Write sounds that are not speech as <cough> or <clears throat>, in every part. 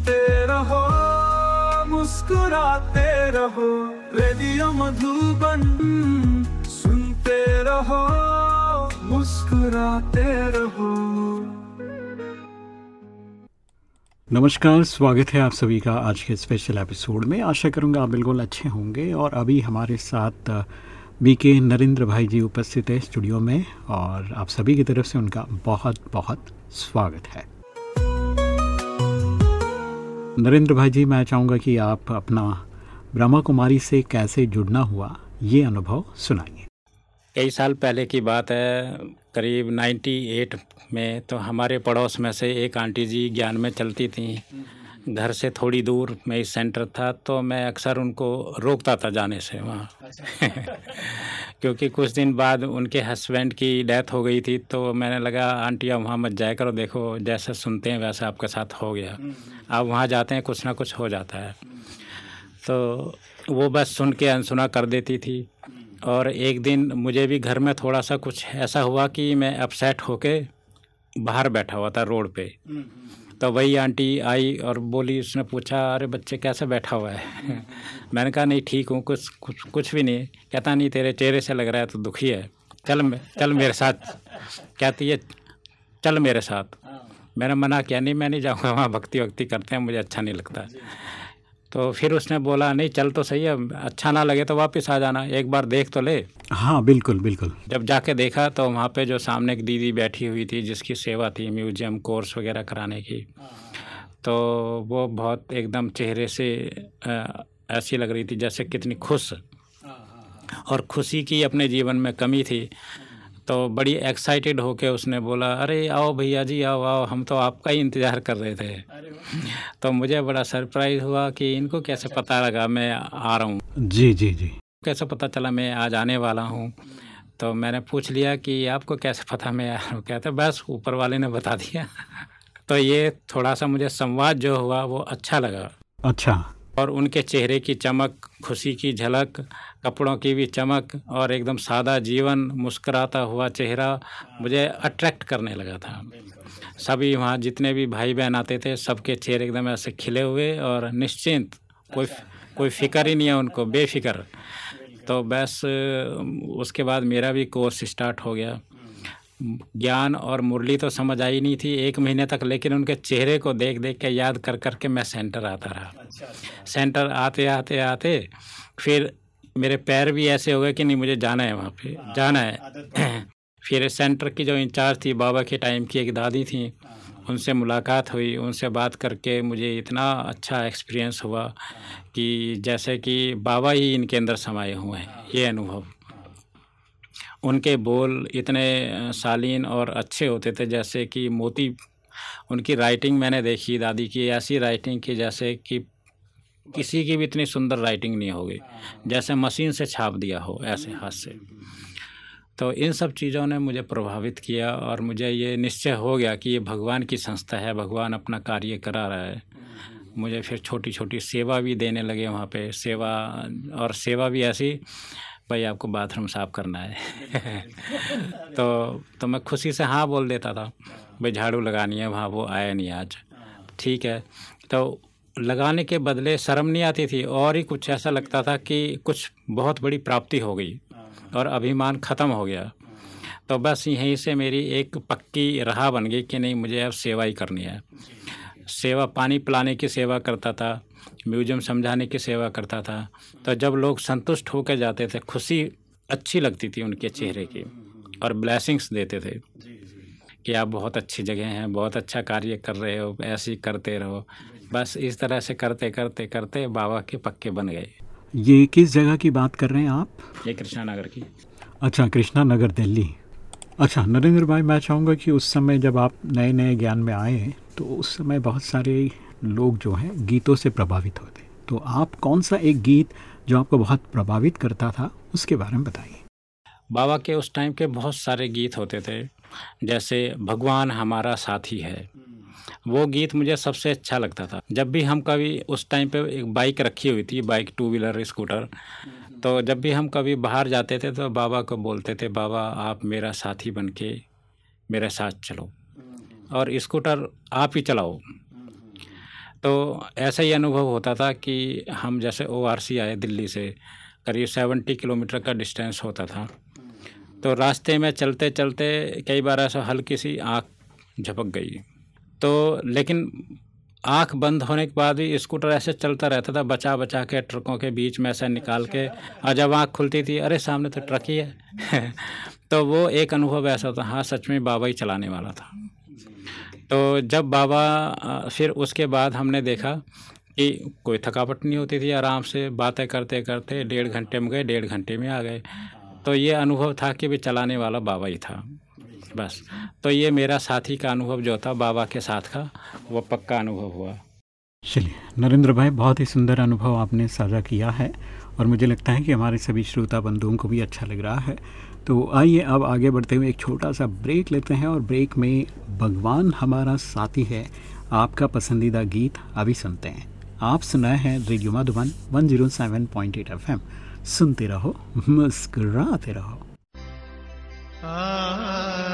सुनते रहो, मुस्कुराते रहो, रेडियो मधुबन सुनते रहो, मुस्कुराते रहो। नमस्कार, स्वागत है आप सभी का आज के स्पेशल एपिसोड में। आशा करूँगा आप बिल्कुल अच्छे होंगे और अभी हमारे साथ बी के नरेंद्र भाई जी उपस्थित है स्टूडियो में और आप सभी की तरफ़ से उनका बहुत बहुत स्वागत है। नरेंद्र भाई जी, मैं चाहूँगा कि आप अपना ब्रह्मा कुमारी से कैसे जुड़ना हुआ, ये अनुभव सुनाइए। कई साल पहले की बात है, करीब 98 में तो हमारे पड़ोस में से एक आंटी जी ज्ञान में चलती थी। घर से थोड़ी दूर में सेंटर था तो मैं अक्सर उनको रोकता था जाने से वहाँ। <laughs> क्योंकि कुछ दिन बाद उनके हस्बैंड की डेथ हो गई थी तो मैंने लगा आंटी आंटिया वहाँ मत जाया करो देखो जैसा सुनते हैं वैसा आपके साथ हो गया। आप वहाँ जाते हैं कुछ ना कुछ हो जाता है। तो वो बस सुन के अनसुना कर देती थी। और एक दिन मुझे भी घर में थोड़ा सा कुछ ऐसा हुआ कि मैं अपसेट होके बाहर बैठा हुआ था रोड पे। तो वही आंटी आई और बोली उसने पूछा अरे बच्चे कैसे बैठा हुआ है? <laughs> मैंने कहा नहीं ठीक हूँ कुछ कुछ कुछ भी नहीं। कहता नहीं तेरे चेहरे से लग रहा है तो दुखी है। चल चल मेरे साथ। कहती है चल मेरे साथ। मैंने मना किया नहीं मैं नहीं जाऊँगा वहाँ भक्ति वक्ति करते हैं मुझे अच्छा नहीं लगता। तो फिर उसने बोला नहीं चल तो सही है अच्छा ना लगे तो वापस आ जाना एक बार देख तो ले। हाँ बिल्कुल बिल्कुल। जब जाके देखा तो वहाँ पे जो सामने एक दीदी बैठी हुई थी जिसकी सेवा थी म्यूज़ियम कोर्स वगैरह कराने की तो वो बहुत एकदम चेहरे से ऐसी लग रही थी जैसे कितनी खुश और खुशी की अपने जीवन में कमी थी। तो बड़ी एक्साइटेड होके उसने बोला अरे आओ भैया जी आओ आओ हम तो आपका ही इंतज़ार कर रहे थे। <laughs> तो मुझे बड़ा सरप्राइज़ हुआ कि इनको कैसे पता लगा मैं आ रहा हूँ। जी जी जी। कैसे पता चला मैं आज आने वाला हूँ? तो मैंने पूछ लिया कि आपको कैसे पता मैं आ रहा हूँ कहते बस ऊपर वाले ने बता दिया। <laughs> तो ये थोड़ा सा मुझे संवाद जो हुआ वो अच्छा लगा। अच्छा। और उनके चेहरे की चमक, खुशी की झलक, कपड़ों की भी चमक और एकदम सादा जीवन, मुस्कराता हुआ चेहरा मुझे अट्रैक्ट करने लगा था। सभी वहाँ जितने भी भाई बहन आते थे, सबके चेहरे एकदम ऐसे खिले हुए और निश्चिंत। कोई कोई फ़िक्र ही नहीं है उनको, बेफिक्र। तो बस, उसके बाद मेरा भी कोर्स स्टार्ट हो गया। ज्ञान और मुरली तो समझ आई नहीं थी एक महीने तक लेकिन उनके चेहरे को देख देख के याद कर कर के मैं सेंटर आता रहा अच्छा, अच्छा। सेंटर आते आते आते फिर मेरे पैर भी ऐसे हो गए कि नहीं मुझे जाना है वहाँ पे हाँ, जाना है <clears throat> फिर सेंटर की जो इंचार्ज थी बाबा के टाइम की एक दादी थी हाँ। उनसे मुलाकात हुई उनसे बात करके मुझे इतना अच्छा एक्सपीरियंस हुआ हाँ। कि जैसे कि बाबा ही इनके अंदर समाये हुए हैं ये अनुभव उनके बोल इतने शालीन और अच्छे होते थे, जैसे कि मोती। उनकी राइटिंग मैंने देखी, दादी की ऐसी राइटिंग की, जैसे कि किसी की भी इतनी सुंदर राइटिंग नहीं होगी। जैसे मशीन से छाप दिया हो, ऐसे हाथ से। तो इन सब चीज़ों ने मुझे प्रभावित किया और मुझे ये निश्चय हो गया कि ये भगवान की संस्था है, भगवान अपना कार्य करा रहा है। मुझे फिर छोटी छोटी सेवा भी देने लगे वहाँ पे, सेवा और सेवा भी ऐसी भाई, आपको बाथरूम साफ़ करना है। <laughs> तो तो मैं खुशी से हाँ बोल देता था, भाई, झाड़ू लगानी है, वहाँ वो आया नहीं आज। ठीक है। तो लगाने के बदले शर्म नहीं आती थी, और ही कुछ ऐसा लगता था कि कुछ बहुत बड़ी प्राप्ति हो गई और अभिमान ख़त्म हो गया। तो बस यहीं से मेरी एक पक्की राह बन गई कि नहीं, मुझे अब सेवा ही करनी है। सेवा, पानी पिलाने की सेवा करता था। म्यूज़ियम समझाने की सेवा करता था। तो जब लोग संतुष्ट होकर जाते थे खुशी अच्छी लगती थी उनके चेहरे की और ब्लैसिंग्स देते थे कि आप बहुत अच्छी जगह हैं बहुत अच्छा कार्य कर रहे हो ऐसे ही करते रहो। बस इस तरह से करते करते करते बाबा के पक्के बन गए। ये किस जगह की बात कर रहे हैं आप? ये कृष्णा नगर की। अच्छा कृष्णा नगर दिल्ली। अच्छा नरेंद्र भाई मैं चाहूँगा कि उस समय जब आप नए नए ज्ञान में आए तो उस समय बहुत सारे लोग जो हैं गीतों से प्रभावित होते। तो आप कौन सा एक गीत जो आपको बहुत प्रभावित करता था, उसके बारे में बताइए। बाबा के उस टाइम के बहुत सारे गीत होते थे। जैसे भगवान हमारा साथी है। वो गीत मुझे सबसे अच्छा लगता था। जब भी हम कभी उस टाइम पे एक बाइक रखी हुई थी, बाइक टू व्हीलर, स्कूटर तो जब भी हम कभी बाहर जाते थे तो बाबा को बोलते थे, बाबा, आप मेरा साथी बन के मेरे साथ चलो और स्कूटर आप ही चलाओ। तो ऐसा ही अनुभव होता था कि हम जैसे ओआरसी आए दिल्ली से, करीब सेवेंटी किलोमीटर का डिस्टेंस होता था। तो रास्ते में चलते चलते कई बार ऐसा हल्की सी आँख झपक गई। तो लेकिन आँख बंद होने के बाद भी स्कूटर ऐसे चलता रहता था बचा बचा के, ट्रकों के बीच में ऐसे निकाल के, और जब आँख खुलती थी, अरे सामने तो ट्रक ही है। <laughs> तो वो एक अनुभव ऐसा होता हाँ सच में बाबा ही चलाने वाला था। तो जब बाबा फिर उसके बाद हमने देखा कि कोई थकावट नहीं होती थी, आराम से बातें करते करते डेढ़ घंटे में गए, डेढ़ घंटे में आ गए। तो ये अनुभव था कि भी चलाने वाला बाबा ही था, बस। तो ये मेरा साथी का अनुभव जो था, बाबा के साथ का, वो पक्का अनुभव हुआ। चलिए, नरेंद्र भाई, बहुत ही सुंदर अनुभव आपने साझा किया है और मुझे लगता है कि हमारे सभी श्रोता बंधुओं को भी अच्छा लग रहा है। तो आइए, अब आगे बढ़ते हुए एक छोटा सा ब्रेक लेते हैं और ब्रेक में भगवान हमारा साथी है, आपका पसंदीदा गीत अभी सुनते हैं। आप सुनाए हैं रेडियो मधुबन 107.8 एफएम। सुनते रहो, मुस्कुराते रहो। खुलते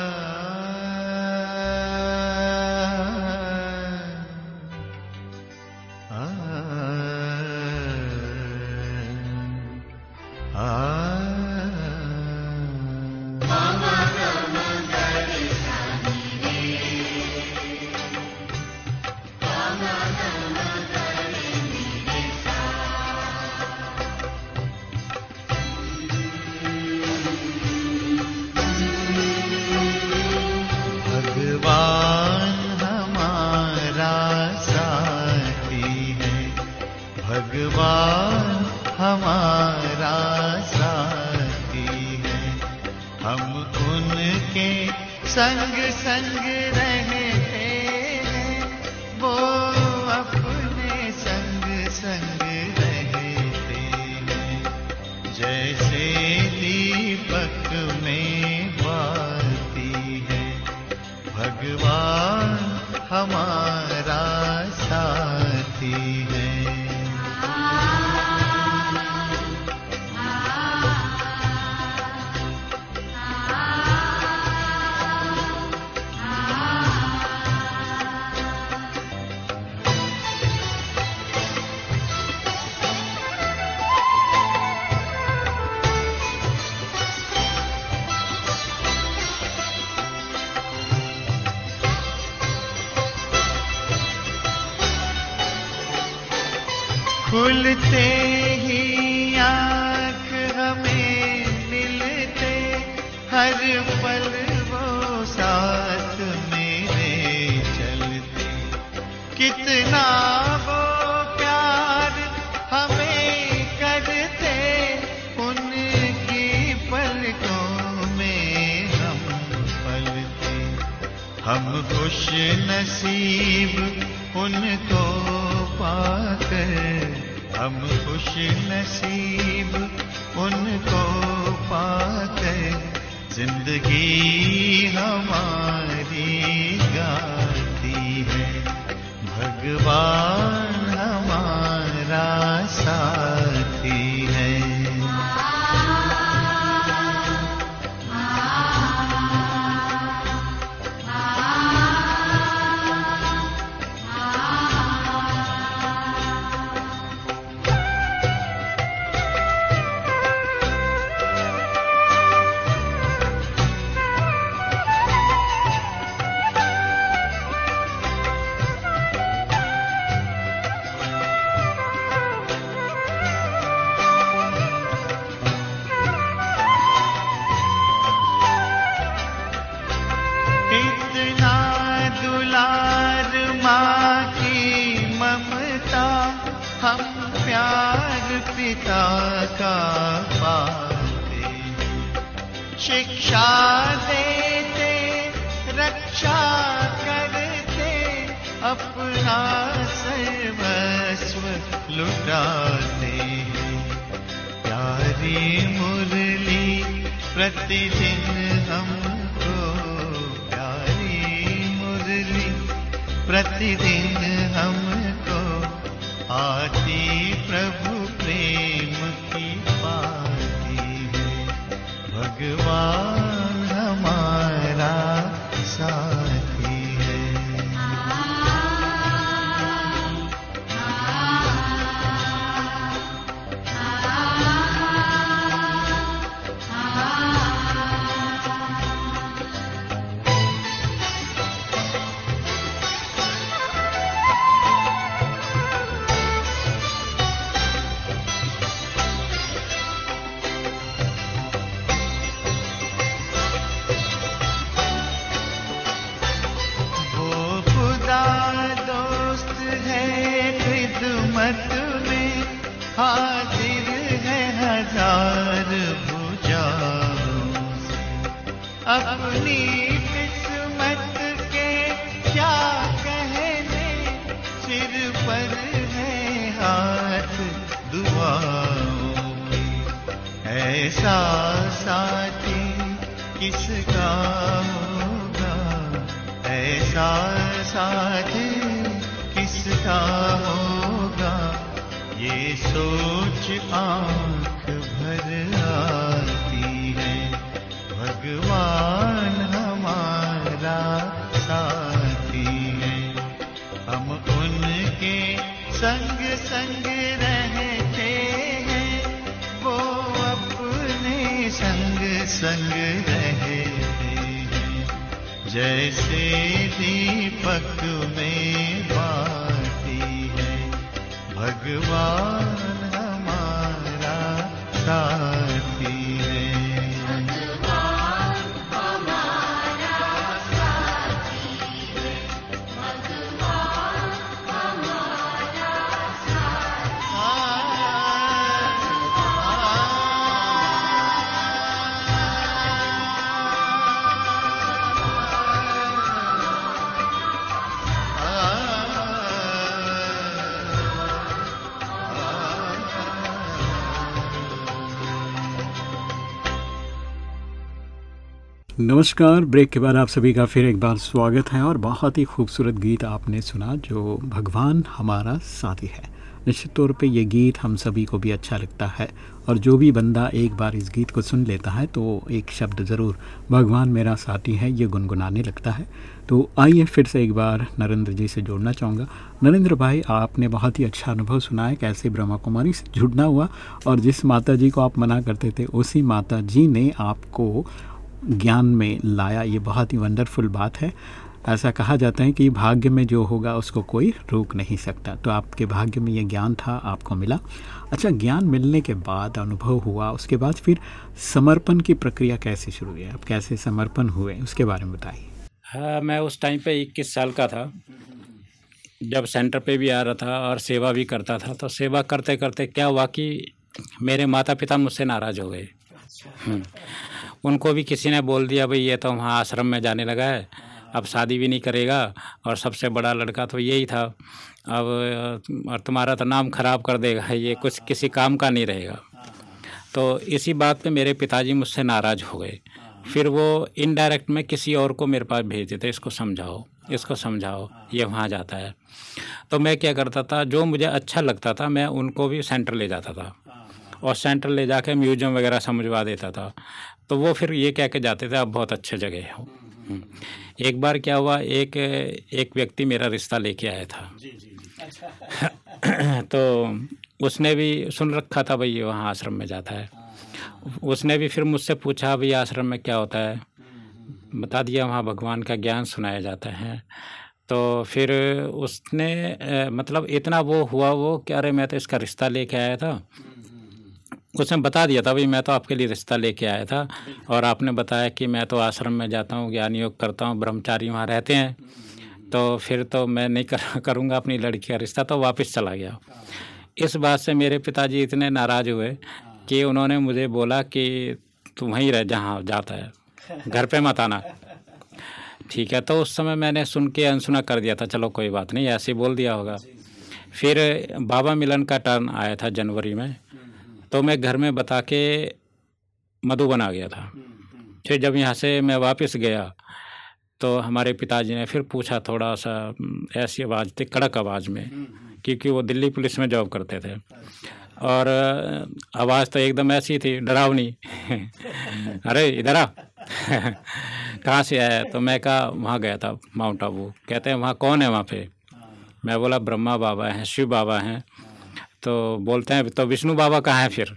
हम खुश नसीब उनको पाते हम खुश नसीब उनको पाते ज़िंदगी हमारी गाती है। भगवान प्रतिदिन हमको आती प्रभु प्रेम की पाती है। भगवान खिदमत में हाजिर है हज़ार भुजाओं अपनी किस्मत के क्या कहने, सिर पर है हाथ दुआओं ऐसा साथी किसका होगा? ऐसा साथी किसका होगा? सोच आँख भर आती है। भगवान हमारा साथी है। हम उनके संग संग रहते हैं। वो अपने संग संग रहते हैं। जैसे दीपक में बाती है। भगवान नमस्कार, ब्रेक के बाद आप सभी का फिर एक बार स्वागत है और बहुत ही खूबसूरत गीत आपने सुना जो भगवान हमारा साथी है। निश्चित तौर पे ये गीत हम सभी को भी अच्छा लगता है और जो भी बंदा एक बार इस गीत को सुन लेता है तो एक शब्द ज़रूर, भगवान मेरा साथी है, ये गुनगुनाने लगता है। तो आइए फिर से एक बार नरेंद्र जी से जोड़ना चाहूँगा। नरेंद्र भाई, आपने बहुत ही अच्छा अनुभव सुना है कैसे ब्रह्मा कुमारी से जुड़ना हुआ और जिस माता जी को आप मना करते थे, उसी माता जी ने आपको ज्ञान में लाया ये बहुत ही वंडरफुल बात है। ऐसा कहा जाता है कि भाग्य में जो होगा उसको कोई रोक नहीं सकता। तो आपके भाग्य में ये ज्ञान था आपको मिला। अच्छा ज्ञान मिलने के बाद अनुभव हुआ उसके बाद फिर समर्पण की प्रक्रिया कैसे शुरू हुई? आप कैसे समर्पण हुए उसके बारे में बताइए। हाँ मैं उस टाइम पे इक्कीस साल का था। जब सेंटर पे भी आ रहा था और सेवा भी करता था तो सेवा करते करते क्या हुआ कि मेरे माता पिता मुझसे नाराज़ हो गए। हम्म। उनको भी किसी ने बोल दिया, भाई, ये तो वहाँ आश्रम में जाने लगा है। अब शादी भी नहीं करेगा और सबसे बड़ा लड़का तो यही था। अब, और तुम्हारा तो नाम खराब कर देगा, ये कुछ किसी काम का नहीं रहेगा। तो इसी बात पे मेरे पिताजी मुझसे नाराज़ हो गए। फिर वो इनडायरेक्ट में किसी और को मेरे पास भेज देते, इसको समझाओ इसको समझाओ, ये वहाँ जाता है। तो मैं क्या करता था, जो मुझे अच्छा लगता था, मैं उनको भी सेंटर ले जाता था। और सेंटर ले जाके म्यूज़ियम वगैरह समझवा देता था। तो वो फिर ये कह के जाते थे आप बहुत अच्छे जगह हो। हम्म। एक बार क्या हुआ एक एक व्यक्ति मेरा रिश्ता लेके आया था। <clears throat> तो उसने भी सुन रखा था भाई ये वहाँ आश्रम में जाता है। उसने भी फिर मुझसे पूछा भाई आश्रम में क्या होता है? बता दिया वहाँ भगवान का ज्ञान सुनाया जाता है। तो फिर उसने मतलब इतना वो हुआ वो क्या अरे मैं तो इसका रिश्ता लेके आया था। उसने बता दिया था भाई मैं तो आपके लिए रिश्ता लेके आया था और आपने बताया कि मैं तो आश्रम में जाता हूँ ज्ञान योग करता हूँ, ब्रह्मचारी वहाँ रहते हैं। तो फिर तो मैं नहीं कर, <laughs> करूँगा अपनी लड़की का रिश्ता तो वापस चला गया। इस बात से मेरे पिताजी इतने नाराज़ हुए कि उन्होंने मुझे बोला कि तू वहीं रह, जहाँ जाता है। घर पे मत आना। ठीक है तो उस समय मैंने सुन के अनसुना कर दिया था, चलो कोई बात नहीं, ऐसे बोल दिया होगा। फिर बाबा मिलन का टर्न आया था जनवरी में। तो मैं घर में बता के मधुबन आ गया था। फिर जब यहाँ से मैं वापस गया तो हमारे पिताजी ने फिर पूछा थोड़ा सा ऐसी आवाज़ थी, कड़क आवाज़ में, क्योंकि वो दिल्ली पुलिस में जॉब करते थे। और आवाज़ तो एकदम ऐसी थी, डरावनी। <laughs> अरे, इधर आ। <laughs> कहाँ से आया तो मैं कहा, वहाँ गया था, माउंट आबू। कहते हैं, वहाँ कौन है वहाँ पे? मैं बोला, ब्रह्मा बाबा हैं, शिव बाबा हैं। तो बोलते हैं तो विष्णु बाबा कहाँ हैं फिर?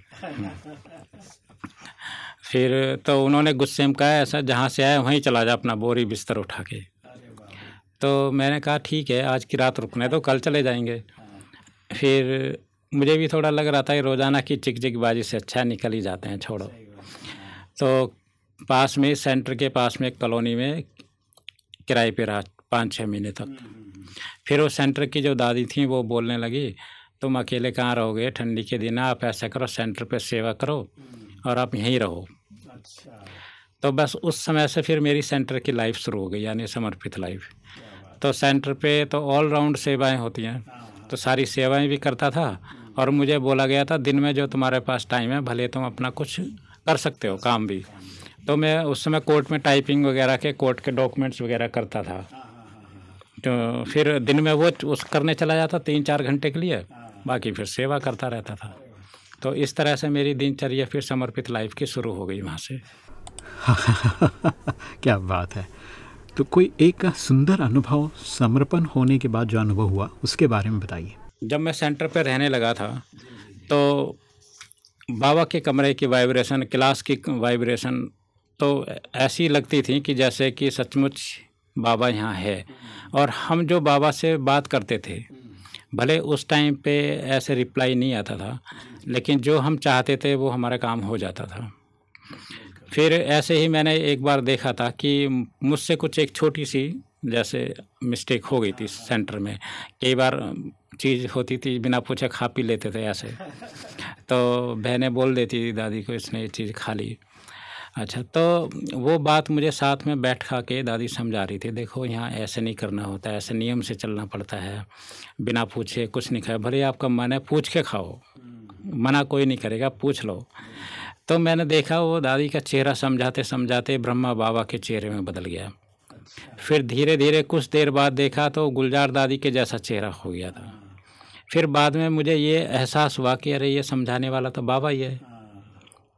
फिर तो उन्होंने गुस्से में कहा, ऐसा जहाँ से आए, वहीं चला जा अपना बोरी बिस्तर उठा के। तो मैंने कहा, ठीक है, आज की रात रुकने तो कल चले जाएँगे। फिर मुझे भी थोड़ा लग रहा था कि रोज़ाना की चिक चिक बाजी से अच्छा निकल ही जाते हैं, छोड़ो। तो पास में, सेंटर के पास में कॉलोनी में किराए पे रहा, पाँच छः महीने तक। फिर वो सेंटर की जो दादी थी, वो बोलने लगी तुम अकेले कहाँ रहोगे? ठंडी के दिन आप ऐसा करो सेंटर पे सेवा करो और आप यहीं रहो। अच्छा। तो बस उस समय से फिर मेरी सेंटर की लाइफ शुरू हो गई यानी समर्पित लाइफ। तो सेंटर पे तो ऑल राउंड सेवाएँ होती हैं। तो सारी सेवाएँ भी करता था और मुझे बोला गया था दिन में जो तुम्हारे पास टाइम है भले तुम अपना कुछ कर सकते हो काम भी। तो मैं उस समय कोर्ट में टाइपिंग वगैरह के कोर्ट के डॉक्यूमेंट्स वगैरह करता था। तो फिर दिन में वो उस करने चला जाता तीन चार घंटे के लिए। बाकी फिर सेवा करता रहता था। तो इस तरह से मेरी दिनचर्या फिर समर्पित लाइफ की शुरू हो गई वहाँ से। <laughs> क्या बात है। तो कोई एक सुंदर अनुभव समर्पण होने के बाद जो अनुभव हुआ उसके बारे में बताइए। जब मैं सेंटर पर रहने लगा था तो बाबा के कमरे की वाइब्रेशन क्लास की वाइब्रेशन तो ऐसी लगती थी कि जैसे कि सचमुच बाबा यहाँ है। और हम जो बाबा से बात करते थे भले उस टाइम पे ऐसे रिप्लाई नहीं आता था, लेकिन जो हम चाहते थे वो हमारा काम हो जाता था। फिर ऐसे ही मैंने एक बार देखा था कि मुझसे कुछ एक छोटी सी, जैसे मिस्टेक हो गई थी सेंटर में, कई बार चीज़ होती थी, बिना पूछे खा पी लेते थे ऐसे। तो बहनें बोल देती थी, दादी को इसने ये चीज़ खा ली। अच्छा तो वो बात मुझे साथ में बैठ खा के दादी समझा रही थी, देखो यहाँ ऐसे नहीं करना होता, ऐसे नियम से चलना पड़ता है, बिना पूछे कुछ नहीं खाए भले आपका मन है पूछ के खाओ, मना कोई नहीं करेगा, पूछ लो। तो मैंने देखा वो दादी का चेहरा समझाते समझाते ब्रह्मा बाबा के चेहरे में बदल गया। फिर धीरे धीरे कुछ देर बाद देखा तो गुलजार दादी के जैसा चेहरा हो गया था। फिर बाद में मुझे ये एहसास हुआ कि अरे ये समझाने वाला तो बाबा ही है।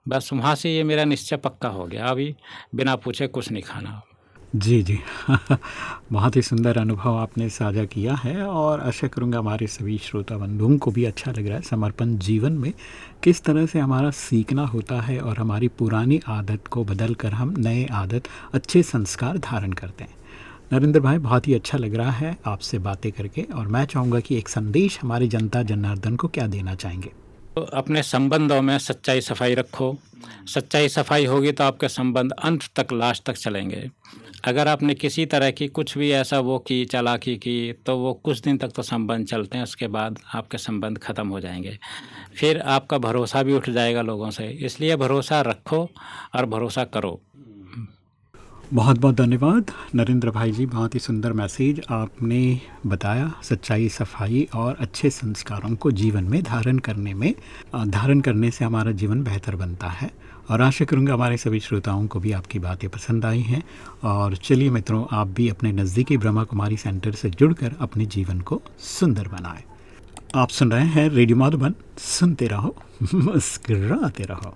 बस वहाँ से ये मेरा निश्चय पक्का हो गया। अभी बिना पूछे कुछ नहीं खाना। जी जी। <laughs> बहुत ही सुंदर अनुभव आपने साझा किया है और आशा करूँगा हमारे सभी श्रोता बंधुओं को भी अच्छा लग रहा है। समर्पण जीवन में किस तरह से हमारा सीखना होता है और हमारी पुरानी आदत को बदल कर हम नए आदत, अच्छे संस्कार धारण करते हैं। नरेंद्र भाई, बहुत ही अच्छा लग रहा है आपसे बातें करके और मैं चाहूँगा कि एक संदेश हमारी जनता जनार्दन को क्या देना चाहेंगे? अपने संबंधों में सच्चाई सफ़ाई रखो। सच्चाई सफ़ाई होगी तो आपके संबंध अंत तक, लास्ट तक चलेंगे। अगर आपने किसी तरह की कुछ भी ऐसा वो की, चालाकी की तो वो कुछ दिन तक तो संबंध चलते हैं, उसके बाद आपके संबंध ख़त्म हो जाएँगे। फिर आपका भरोसा भी उठ जाएगा लोगों से। इसलिए भरोसा रखो और भरोसा करो। बहुत बहुत धन्यवाद। नरेंद्र भाई जी, बहुत ही सुंदर मैसेज आपने बताया, सच्चाई, सफ़ाई और अच्छे संस्कारों को जीवन में धारण करने में धारण करने से हमारा जीवन बेहतर बनता है। और आशा करूँगा हमारे सभी श्रोताओं को भी आपकी बातें पसंद आई हैं। और चलिए मित्रों, आप भी अपने नज़दीकी ब्रह्मा कुमारी सेंटर से जुड़कर अपने जीवन को सुंदर बनाएँ। आप सुन रहे हैं रेडियो माधुबन, सुनते रहो, <laughs> मुस्कराते रहो।